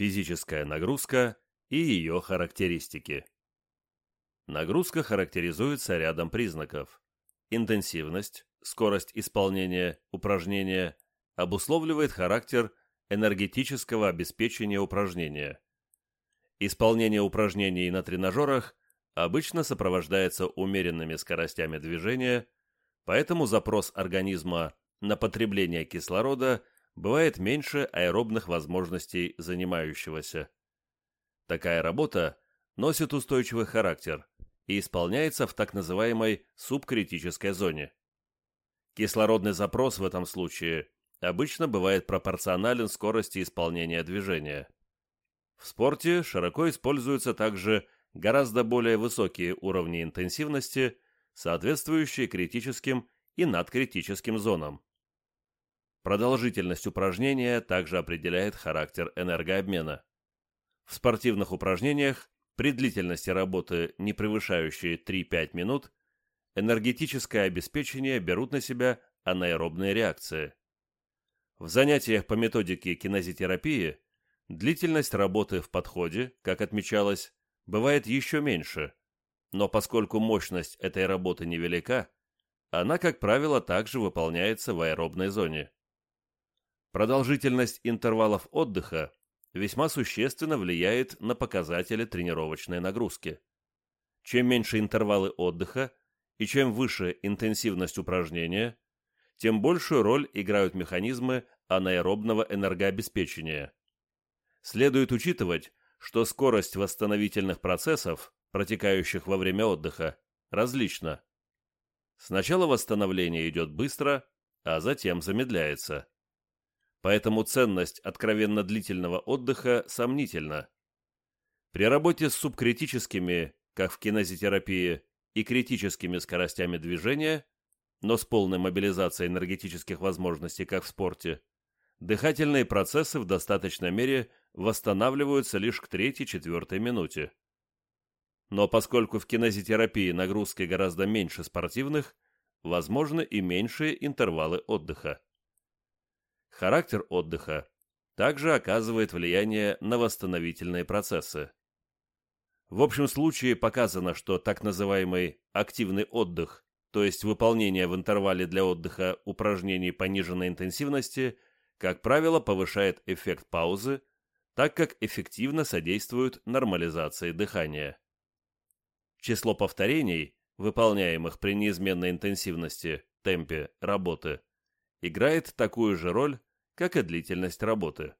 Физическая нагрузка и ее характеристики. Нагрузка характеризуется рядом признаков. Интенсивность, скорость исполнения упражнения обусловливает характер энергетического обеспечения упражнения. Исполнение упражнений на тренажерах обычно сопровождается умеренными скоростями движения, поэтому запрос организма на потребление кислорода бывает меньше аэробных возможностей занимающегося. Такая работа носит устойчивый характер и исполняется в так называемой субкритической зоне. Кислородный запрос в этом случае обычно бывает пропорционален скорости исполнения движения. В спорте широко используются также гораздо более высокие уровни интенсивности, соответствующие критическим и надкритическим зонам. Продолжительность упражнения также определяет характер энергообмена. В спортивных упражнениях при длительности работы, не превышающей 3-5 минут, энергетическое обеспечение берут на себя анаэробные реакции. В занятиях по методике кинезитерапии длительность работы в подходе, как отмечалось, бывает еще меньше, но поскольку мощность этой работы невелика, она, как правило, также выполняется в аэробной зоне. Продолжительность интервалов отдыха весьма существенно влияет на показатели тренировочной нагрузки. Чем меньше интервалы отдыха и чем выше интенсивность упражнения, тем большую роль играют механизмы анаэробного энергообеспечения. Следует учитывать, что скорость восстановительных процессов, протекающих во время отдыха, различна. Сначала восстановление идет быстро, а затем замедляется поэтому ценность откровенно длительного отдыха сомнительна. При работе с субкритическими, как в кинезитерапии, и критическими скоростями движения, но с полной мобилизацией энергетических возможностей, как в спорте, дыхательные процессы в достаточной мере восстанавливаются лишь к третьей-четвертой минуте. Но поскольку в кинезитерапии нагрузки гораздо меньше спортивных, возможны и меньшие интервалы отдыха. Характер отдыха также оказывает влияние на восстановительные процессы. В общем случае показано, что так называемый активный отдых, то есть выполнение в интервале для отдыха упражнений пониженной интенсивности, как правило, повышает эффект паузы, так как эффективно содействует нормализации дыхания. Число повторений, выполняемых при неизменной интенсивности, темпе работы, играет такую же роль, как и длительность работы.